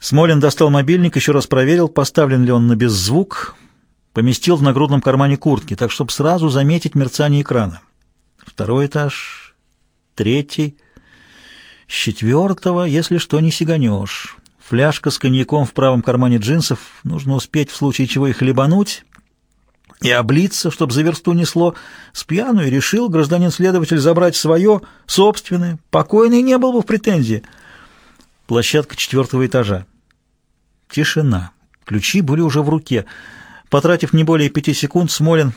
Смолин достал мобильник, еще раз проверил, поставлен ли он на беззвук, поместил в нагрудном кармане куртки, так, чтобы сразу заметить мерцание экрана. Второй этаж, третий, с четвертого, если что, не сиганешь. Фляжка с коньяком в правом кармане джинсов, нужно успеть в случае чего и хлебануть, и облиться, чтобы за версту несло. С пьяну и решил гражданин-следователь забрать свое, собственное. Покойный не был бы в претензии. Площадка четвертого этажа. Тишина. Ключи были уже в руке. Потратив не более пяти секунд, Смолин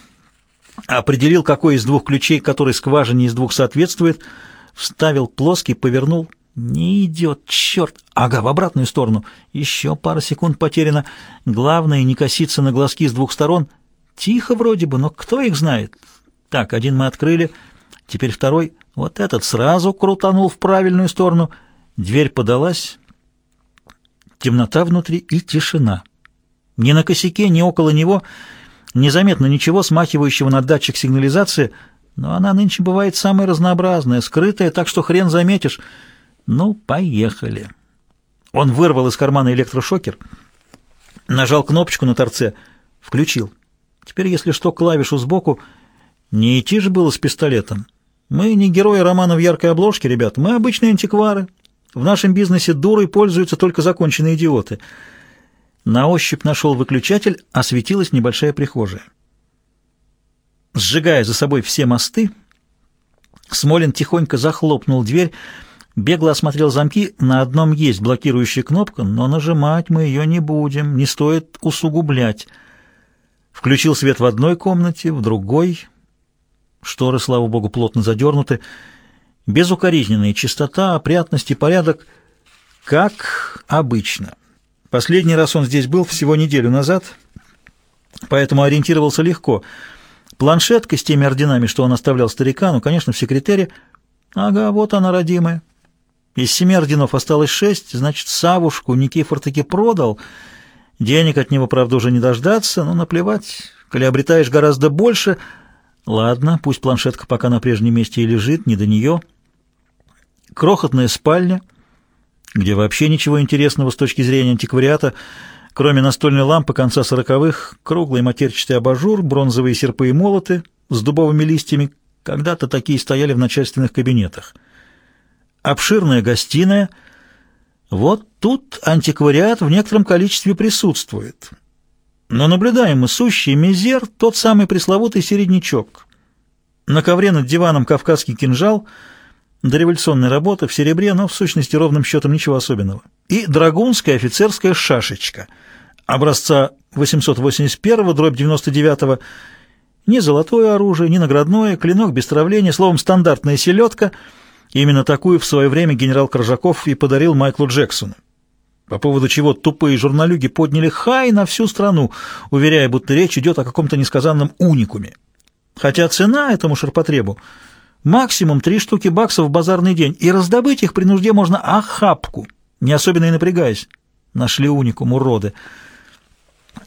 определил, какой из двух ключей, который скважине из двух соответствует, вставил плоский, повернул. Не идет, черт! Ага, в обратную сторону. Еще пара секунд потеряно. Главное, не коситься на глазки с двух сторон — Тихо вроде бы, но кто их знает? Так, один мы открыли, теперь второй. Вот этот сразу крутанул в правильную сторону. Дверь подалась. Темнота внутри и тишина. Ни на косяке, ни около него незаметно ничего, смахивающего на датчик сигнализации, но она нынче бывает самая разнообразная, скрытая, так что хрен заметишь. Ну, поехали. Он вырвал из кармана электрошокер, нажал кнопочку на торце, включил. Теперь, если что, клавишу сбоку. Не идти же было с пистолетом. Мы не герои романа в яркой обложке, ребят. Мы обычные антиквары. В нашем бизнесе дурой пользуются только законченные идиоты. На ощупь нашел выключатель, осветилась небольшая прихожая. Сжигая за собой все мосты, Смолин тихонько захлопнул дверь, бегло осмотрел замки. На одном есть блокирующая кнопка, но нажимать мы ее не будем, не стоит усугублять. Включил свет в одной комнате, в другой. Шторы, слава богу, плотно задернуты. Безукоризненная чистота, опрятность и порядок, как обычно. Последний раз он здесь был всего неделю назад, поэтому ориентировался легко. Планшетка с теми орденами, что он оставлял старикану, конечно, в секретаре. Ага, вот она, родимая. Из семи орденов осталось шесть, значит, Савушку Никифор таки продал — Денег от него, правда, уже не дождаться, но наплевать. Коли обретаешь гораздо больше... Ладно, пусть планшетка пока на прежнем месте и лежит, не до нее. Крохотная спальня, где вообще ничего интересного с точки зрения антиквариата, кроме настольной лампы конца сороковых, круглый матерчатый абажур, бронзовые серпы и молоты с дубовыми листьями, когда-то такие стояли в начальственных кабинетах. Обширная гостиная — вот тут антиквариат в некотором количестве присутствует. Но наблюдаем мы сущий мизер, тот самый пресловутый середнячок. На ковре над диваном кавказский кинжал, дореволюционная работа в серебре, но в сущности ровным счетом ничего особенного. И драгунская офицерская шашечка образца 881 дробь 99 ни золотое оружие, ни наградное, клинок без травления, словом, стандартная селедка — Именно такую в свое время генерал Коржаков и подарил Майклу Джексону. По поводу чего тупые журналюги подняли хай на всю страну, уверяя, будто речь идет о каком-то несказанном уникуме. Хотя цена этому ширпотребу максимум три штуки баксов в базарный день, и раздобыть их при нужде можно охапку, не особенно и напрягаясь. Нашли уникум, уроды.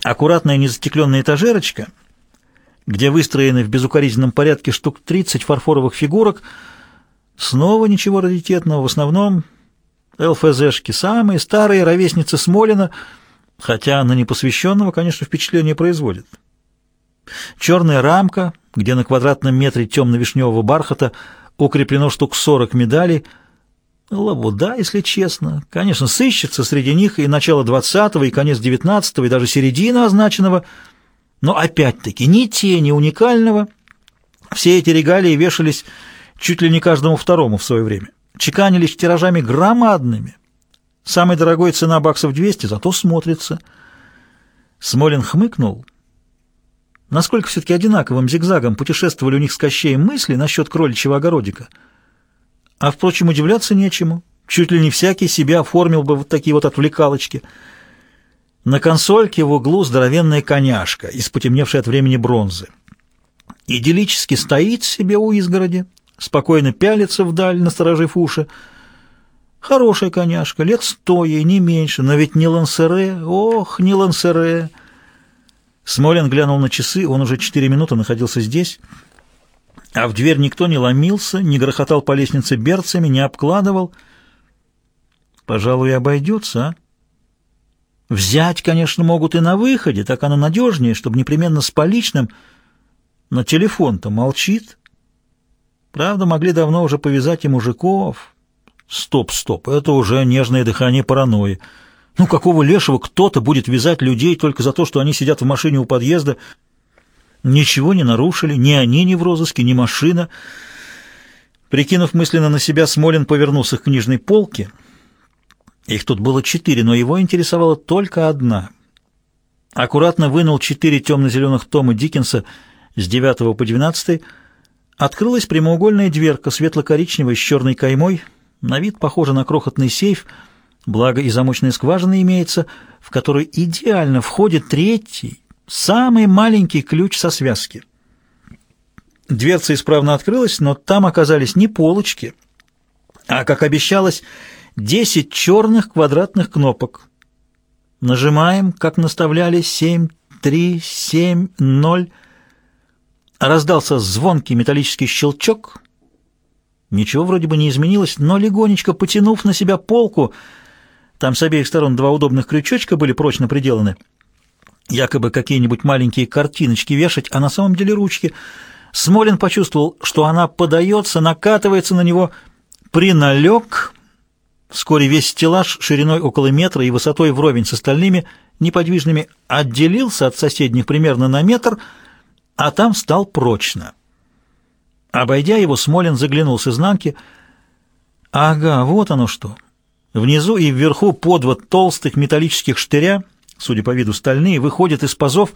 Аккуратная незастекленная этажерочка, где выстроены в безукоризненном порядке штук 30 фарфоровых фигурок — Снова ничего раритетного, в основном ЛФЗшки, самые старые ровесницы Смолина, хотя на непосвященного, конечно, впечатление производит. Черная рамка, где на квадратном метре темно-вишневого бархата укреплено штук 40 медалей. Лабуда, если честно. Конечно, сыщется среди них и начало 20-го, и конец 19-го, и даже середина означенного. Но опять-таки ни тени уникального. Все эти регалии вешались чуть ли не каждому второму в свое время. Чеканились тиражами громадными. Самой дорогой цена баксов 200, зато смотрится. Смолин хмыкнул. Насколько все-таки одинаковым зигзагом путешествовали у них с Кощеем мысли насчет кроличьего огородика. А, впрочем, удивляться нечему. Чуть ли не всякий себя оформил бы вот такие вот отвлекалочки. На консольке в углу здоровенная коняшка из потемневшей от времени бронзы. Идиллически стоит себе у изгороди, спокойно пялится вдаль, насторожив уши. Хорошая коняшка, лет сто ей, не меньше, но ведь не лансере, ох, не лансере. Смолин глянул на часы, он уже четыре минуты находился здесь, а в дверь никто не ломился, не грохотал по лестнице берцами, не обкладывал. Пожалуй, обойдется, а? Взять, конечно, могут и на выходе, так оно надежнее, чтобы непременно с поличным. Но телефон-то молчит. Правда, могли давно уже повязать и мужиков. Стоп, стоп, это уже нежное дыхание паранойи. Ну, какого лешего кто-то будет вязать людей только за то, что они сидят в машине у подъезда? Ничего не нарушили, ни они ни в розыске, ни машина. Прикинув мысленно на себя, Смолин повернулся к книжной полке — их тут было четыре, но его интересовала только одна. Аккуратно вынул четыре темно-зеленых тома Диккенса с 9 по 12. Открылась прямоугольная дверка, светло-коричневая, с черной каймой, на вид похожа на крохотный сейф, благо и замочная скважина имеется, в которой идеально входит третий, самый маленький ключ со связки. Дверца исправно открылась, но там оказались не полочки, а, как обещалось, 10 черных квадратных кнопок. Нажимаем, как наставляли, 7, 3, 7, 0. Раздался звонкий металлический щелчок. Ничего вроде бы не изменилось, но легонечко потянув на себя полку, там с обеих сторон два удобных крючочка были прочно приделаны, якобы какие-нибудь маленькие картиночки вешать, а на самом деле ручки. Смолин почувствовал, что она подается, накатывается на него, приналег Вскоре весь стеллаж шириной около метра и высотой вровень с остальными неподвижными отделился от соседних примерно на метр, а там стал прочно. Обойдя его, Смолин заглянул с изнанки. Ага, вот оно что. Внизу и вверху подвод толстых металлических штыря, судя по виду стальные, выходят из пазов,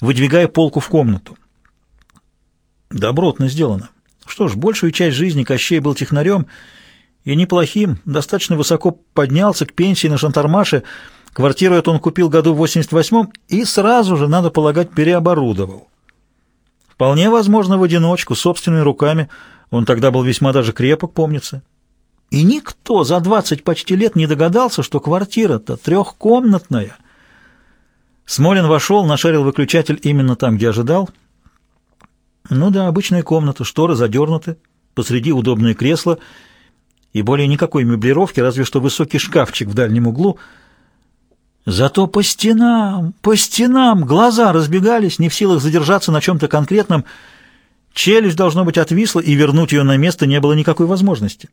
выдвигая полку в комнату. Добротно сделано. Что ж, большую часть жизни Кощей был технарем — и неплохим, достаточно высоко поднялся к пенсии на Шантармаше. Квартиру эту он купил году в 88-м и сразу же, надо полагать, переоборудовал. Вполне возможно, в одиночку, собственными руками. Он тогда был весьма даже крепок, помнится. И никто за 20 почти лет не догадался, что квартира-то трехкомнатная. Смолин вошел, нашарил выключатель именно там, где ожидал. Ну да, обычная комната, шторы задернуты, посреди удобное кресло — и более никакой меблировки, разве что высокий шкафчик в дальнем углу. Зато по стенам, по стенам глаза разбегались, не в силах задержаться на чем-то конкретном. Челюсть, должно быть, отвисла, и вернуть ее на место не было никакой возможности.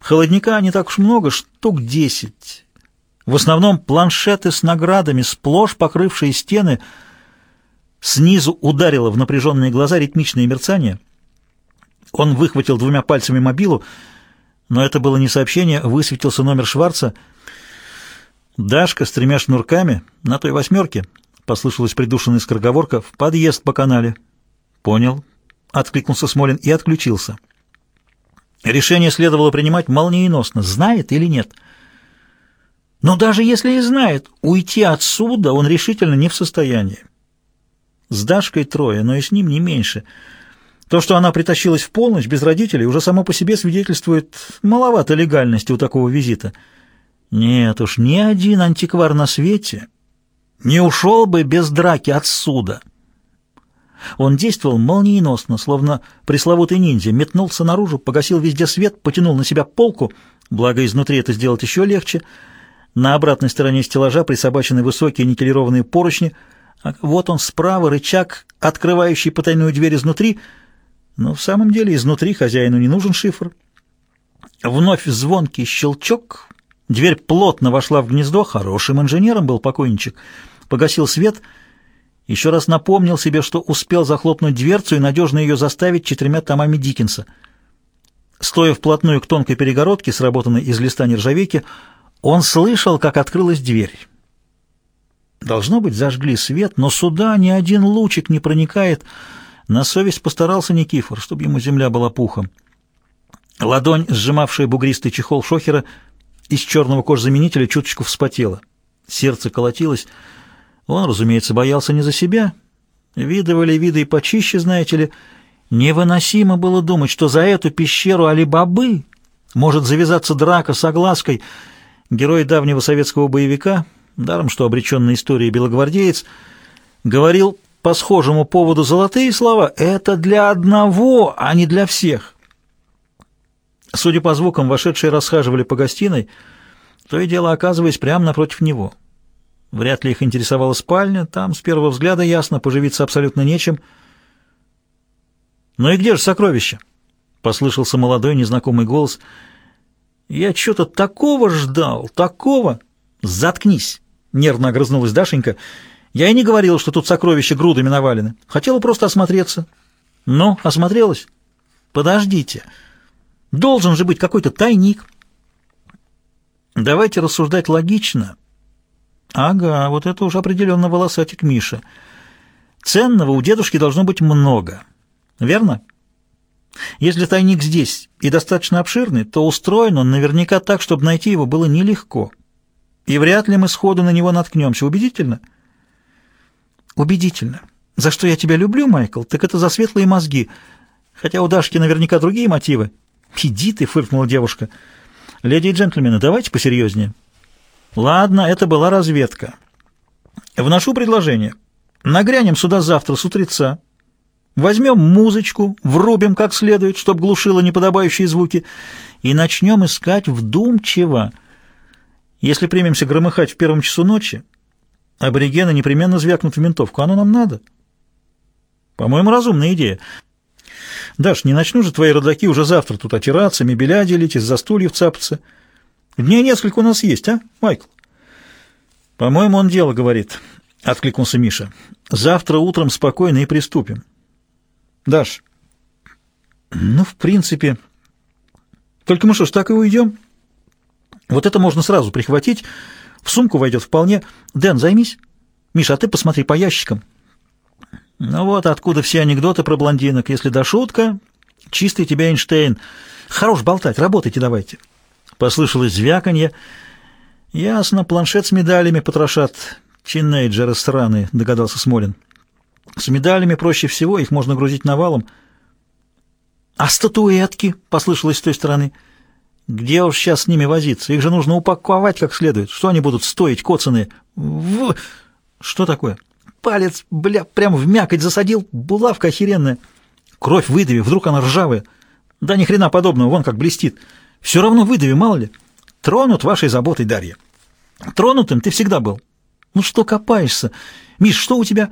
Холодника не так уж много, штук десять. В основном планшеты с наградами, сплошь покрывшие стены. Снизу ударило в напряженные глаза ритмичное мерцание. Он выхватил двумя пальцами мобилу, но это было не сообщение, высветился номер Шварца. «Дашка с тремя шнурками на той восьмерке», — послышалась придушенная скороговорка, — «в подъезд по канале». «Понял», — откликнулся Смолин и отключился. Решение следовало принимать молниеносно, знает или нет. Но даже если и знает, уйти отсюда он решительно не в состоянии. С Дашкой трое, но и с ним не меньше — то, что она притащилась в полночь без родителей, уже само по себе свидетельствует маловато легальности у такого визита. Нет уж, ни один антиквар на свете не ушел бы без драки отсюда. Он действовал молниеносно, словно пресловутый ниндзя, метнулся наружу, погасил везде свет, потянул на себя полку, благо изнутри это сделать еще легче. На обратной стороне стеллажа присобачены высокие никелированные поручни, а вот он справа, рычаг, открывающий потайную дверь изнутри — но в самом деле изнутри хозяину не нужен шифр. Вновь звонкий щелчок. Дверь плотно вошла в гнездо. Хорошим инженером был покойничек. Погасил свет. Еще раз напомнил себе, что успел захлопнуть дверцу и надежно ее заставить четырьмя томами Диккенса. Стоя вплотную к тонкой перегородке, сработанной из листа нержавейки, он слышал, как открылась дверь. Должно быть, зажгли свет, но сюда ни один лучик не проникает, — на совесть постарался Никифор, чтобы ему земля была пухом. Ладонь, сжимавшая бугристый чехол шохера, из черного кожзаменителя чуточку вспотела. Сердце колотилось. Он, разумеется, боялся не за себя. Видывали виды и почище, знаете ли. Невыносимо было думать, что за эту пещеру Али-Бабы может завязаться драка с оглаской. Герой давнего советского боевика, даром что обреченный историей белогвардеец, говорил по схожему поводу золотые слова — это для одного, а не для всех. Судя по звукам, вошедшие расхаживали по гостиной, то и дело оказываясь прямо напротив него. Вряд ли их интересовала спальня, там с первого взгляда ясно, поживиться абсолютно нечем. «Ну и где же сокровище?» — послышался молодой незнакомый голос. «Я что-то такого ждал, такого!» «Заткнись!» — нервно огрызнулась Дашенька. «Я и не говорила, что тут сокровища грудами навалены. Хотела просто осмотреться». «Ну, осмотрелась?» «Подождите. Должен же быть какой-то тайник». «Давайте рассуждать логично». «Ага, вот это уже определенно волосатик Миша. Ценного у дедушки должно быть много. Верно?» Если тайник здесь и достаточно обширный, то устроен он наверняка так, чтобы найти его было нелегко и вряд ли мы сходу на него наткнемся. Убедительно? Убедительно. За что я тебя люблю, Майкл, так это за светлые мозги. Хотя у Дашки наверняка другие мотивы. Иди ты, фыркнула девушка. Леди и джентльмены, давайте посерьезнее. Ладно, это была разведка. Вношу предложение. Нагрянем сюда завтра с утреца. Возьмем музычку, врубим как следует, чтоб глушило неподобающие звуки, и начнем искать вдумчиво. Если примемся громыхать в первом часу ночи, аборигены непременно звякнут в ментовку. Оно нам надо. По-моему, разумная идея. Даш, не начну же твои родаки уже завтра тут отираться, мебеля делить, из-за стульев цапаться. Дней несколько у нас есть, а, Майкл? По-моему, он дело говорит, — откликнулся Миша. Завтра утром спокойно и приступим. Даш, ну, в принципе... Только мы что ж, так и уйдем? — вот это можно сразу прихватить. В сумку войдет вполне. Дэн, займись. Миша, а ты посмотри по ящикам. Ну вот откуда все анекдоты про блондинок. Если да шутка, чистый тебя Эйнштейн. Хорош болтать, работайте давайте. Послышалось звяканье. Ясно, планшет с медалями потрошат. Чинейджеры сраные, догадался Смолин. С медалями проще всего, их можно грузить навалом. А статуэтки, послышалось с той стороны. Где уж сейчас с ними возиться? Их же нужно упаковать как следует. Что они будут стоить, коцаные? В... Что такое? Палец, бля, прям в мякоть засадил. Булавка охеренная. Кровь выдави, вдруг она ржавая. Да ни хрена подобного, вон как блестит. Все равно выдави, мало ли. Тронут вашей заботой, Дарья. Тронутым ты всегда был. Ну что копаешься? Миш, что у тебя?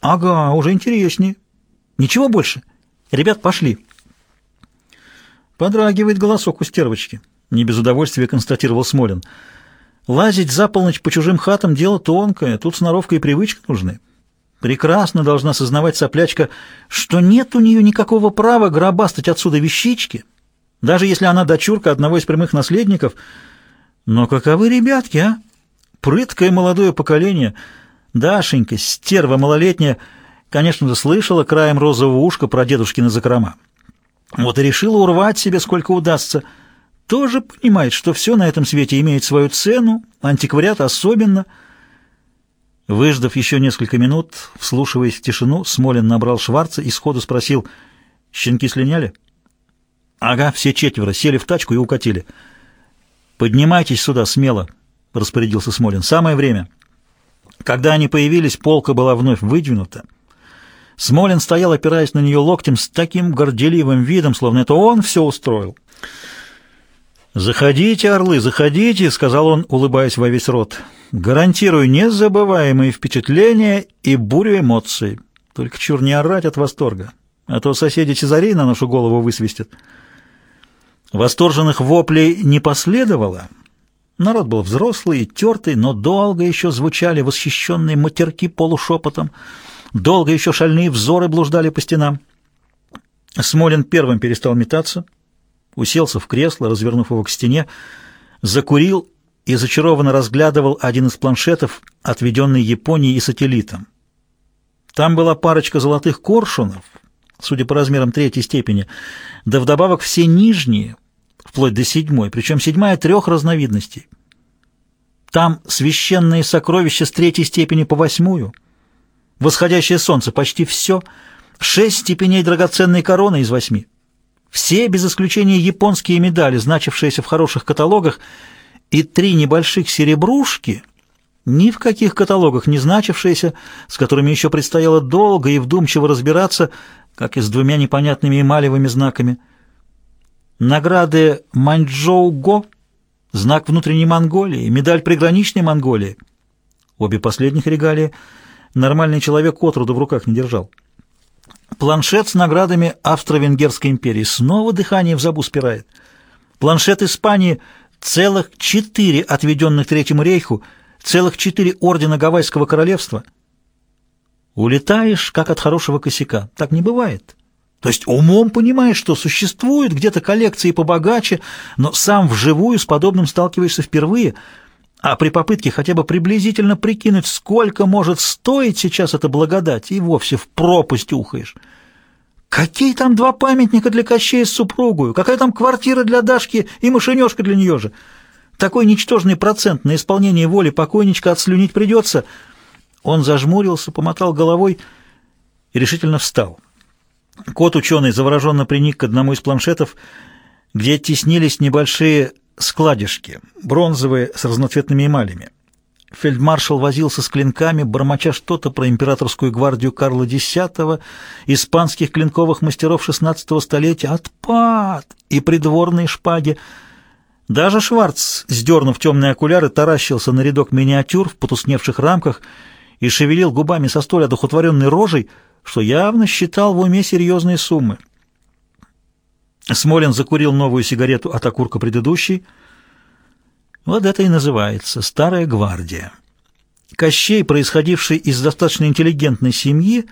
Ага, уже интереснее. Ничего больше? Ребят, пошли. Подрагивает голосок у стервочки. Не без удовольствия констатировал Смолин. Лазить за полночь по чужим хатам — дело тонкое, тут сноровка и привычка нужны. Прекрасно должна сознавать соплячка, что нет у нее никакого права гробастать отсюда вещички, даже если она дочурка одного из прямых наследников. Но каковы ребятки, а? Прыткое молодое поколение. Дашенька, стерва малолетняя, конечно же, слышала краем розового ушка про дедушкины закрома. Вот и решила урвать себе сколько удастся. Тоже понимает, что все на этом свете имеет свою цену, антиквариат особенно. Выждав еще несколько минут, вслушиваясь в тишину, Смолин набрал Шварца и сходу спросил, «Щенки слиняли?» «Ага, все четверо, сели в тачку и укатили». «Поднимайтесь сюда смело», — распорядился Смолин. «Самое время». Когда они появились, полка была вновь выдвинута. Смолин стоял, опираясь на нее локтем, с таким горделивым видом, словно это он все устроил. «Заходите, орлы, заходите», — сказал он, улыбаясь во весь рот. «Гарантирую незабываемые впечатления и бурю эмоций. Только чур не орать от восторга, а то соседи Цезарей на нашу голову высвистят». Восторженных воплей не последовало. Народ был взрослый и тертый, но долго еще звучали восхищенные матерки полушепотом — Долго еще шальные взоры блуждали по стенам. Смолин первым перестал метаться, уселся в кресло, развернув его к стене, закурил и зачарованно разглядывал один из планшетов, отведенный Японией и сателлитом. Там была парочка золотых коршунов, судя по размерам третьей степени, да вдобавок все нижние, вплоть до седьмой, причем седьмая трех разновидностей. Там священные сокровища с третьей степени по восьмую — восходящее солнце, почти все, шесть степеней драгоценной короны из восьми. Все, без исключения японские медали, значившиеся в хороших каталогах, и три небольших серебрушки, ни в каких каталогах не значившиеся, с которыми еще предстояло долго и вдумчиво разбираться, как и с двумя непонятными эмалевыми знаками. Награды Маньчжоу-Го, знак внутренней Монголии, медаль приграничной Монголии — Обе последних регалии нормальный человек отроду в руках не держал. Планшет с наградами Австро-Венгерской империи снова дыхание в забу спирает. Планшет Испании целых четыре отведенных Третьему рейху, целых четыре ордена Гавайского королевства. Улетаешь, как от хорошего косяка. Так не бывает. То есть умом понимаешь, что существуют где-то коллекции побогаче, но сам вживую с подобным сталкиваешься впервые, а при попытке хотя бы приблизительно прикинуть, сколько может стоить сейчас эта благодать, и вовсе в пропасть ухаешь. Какие там два памятника для Кощея с супругою? Какая там квартира для Дашки и машинешка для нее же? Такой ничтожный процент на исполнение воли покойничка отслюнить придется. Он зажмурился, помотал головой и решительно встал. Кот-ученый завороженно приник к одному из планшетов, где теснились небольшие складишки, бронзовые с разноцветными эмалями. Фельдмаршал возился с клинками, бормоча что-то про императорскую гвардию Карла X, испанских клинковых мастеров XVI столетия, отпад и придворные шпаги. Даже Шварц, сдернув темные окуляры, таращился на рядок миниатюр в потусневших рамках и шевелил губами со столь одухотворенной рожей, что явно считал в уме серьезные суммы. Смолин закурил новую сигарету от окурка предыдущей. Вот это и называется «Старая гвардия». Кощей, происходивший из достаточно интеллигентной семьи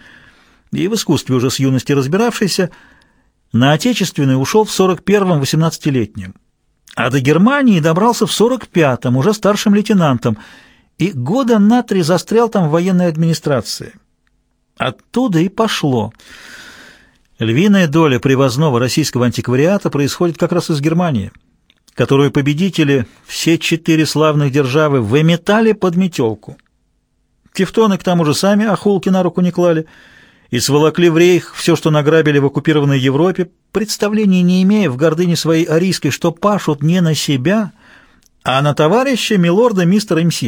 и в искусстве уже с юности разбиравшийся, на Отечественный ушел в 41-м 18-летнем, а до Германии добрался в 45-м, уже старшим лейтенантом, и года на три застрял там в военной администрации. Оттуда и пошло. Львиная доля привозного российского антиквариата происходит как раз из Германии, которую победители, все четыре славных державы, выметали под метелку. Тевтоны к тому же сами охулки на руку не клали и сволокли в рейх все, что награбили в оккупированной Европе, представления не имея в гордыне своей арийской, что пашут не на себя, а на товарища милорда мистера МС.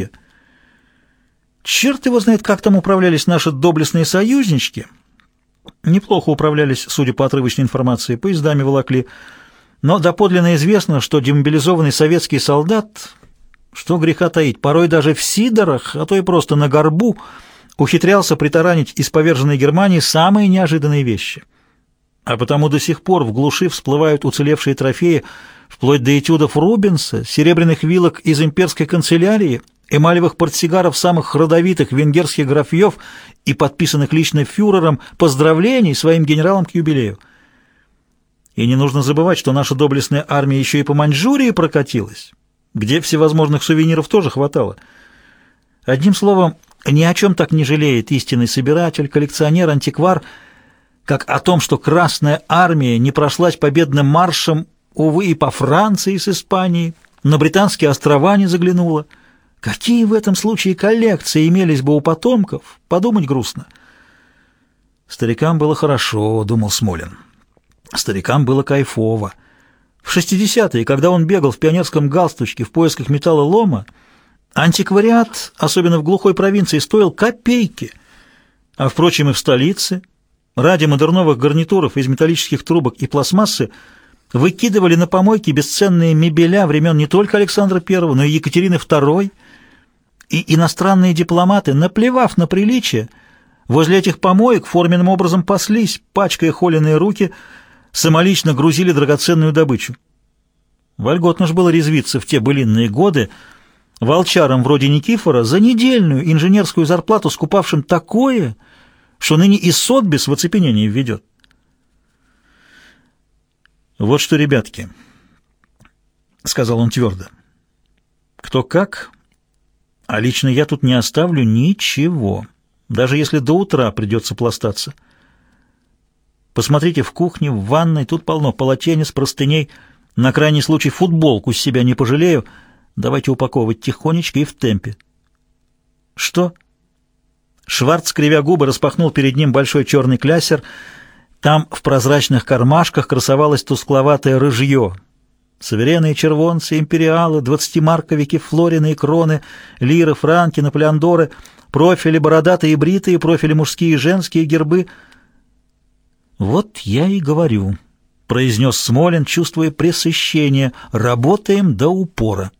Черт его знает, как там управлялись наши доблестные союзнички. Неплохо управлялись, судя по отрывочной информации, поездами волокли. Но доподлинно известно, что демобилизованный советский солдат, что греха таить, порой даже в сидорах, а то и просто на горбу, ухитрялся притаранить из поверженной Германии самые неожиданные вещи. А потому до сих пор в глуши всплывают уцелевшие трофеи, вплоть до этюдов Рубенса, серебряных вилок из имперской канцелярии – эмалевых портсигаров самых родовитых венгерских графьев и подписанных лично фюрером поздравлений своим генералам к юбилею. И не нужно забывать, что наша доблестная армия еще и по Маньчжурии прокатилась, где всевозможных сувениров тоже хватало. Одним словом, ни о чем так не жалеет истинный собиратель, коллекционер, антиквар, как о том, что Красная Армия не прошлась победным маршем, увы, и по Франции с Испанией, на Британские острова не заглянула. Какие в этом случае коллекции имелись бы у потомков, подумать грустно. Старикам было хорошо, думал Смолин. Старикам было кайфово. В 60-е, когда он бегал в пионерском галстучке в поисках металлолома, антиквариат, особенно в глухой провинции, стоил копейки. А, впрочем, и в столице, ради модерновых гарнитуров из металлических трубок и пластмассы, выкидывали на помойки бесценные мебеля времен не только Александра I, но и Екатерины II, и иностранные дипломаты, наплевав на приличие, возле этих помоек форменным образом паслись, пачкая холеные руки, самолично грузили драгоценную добычу. Вольготно ж было резвиться в те былинные годы волчарам вроде Никифора за недельную инженерскую зарплату, скупавшим такое, что ныне и Сотбис в оцепенение введет. «Вот что, ребятки», — сказал он твердо, — «кто как, а лично я тут не оставлю ничего, даже если до утра придется пластаться. Посмотрите в кухне, в ванной, тут полно полотенец, простыней. На крайний случай футболку с себя не пожалею. Давайте упаковывать тихонечко и в темпе. Что? Шварц, кривя губы, распахнул перед ним большой черный клясер. Там в прозрачных кармашках красовалось тускловатое рыжье — Суверенные червонцы, империалы, двадцатимарковики, флорины и кроны, лиры, франки, наполеондоры, профили бородатые и бритые, профили мужские и женские, гербы. «Вот я и говорю», — произнес Смолин, чувствуя пресыщение, — «работаем до упора».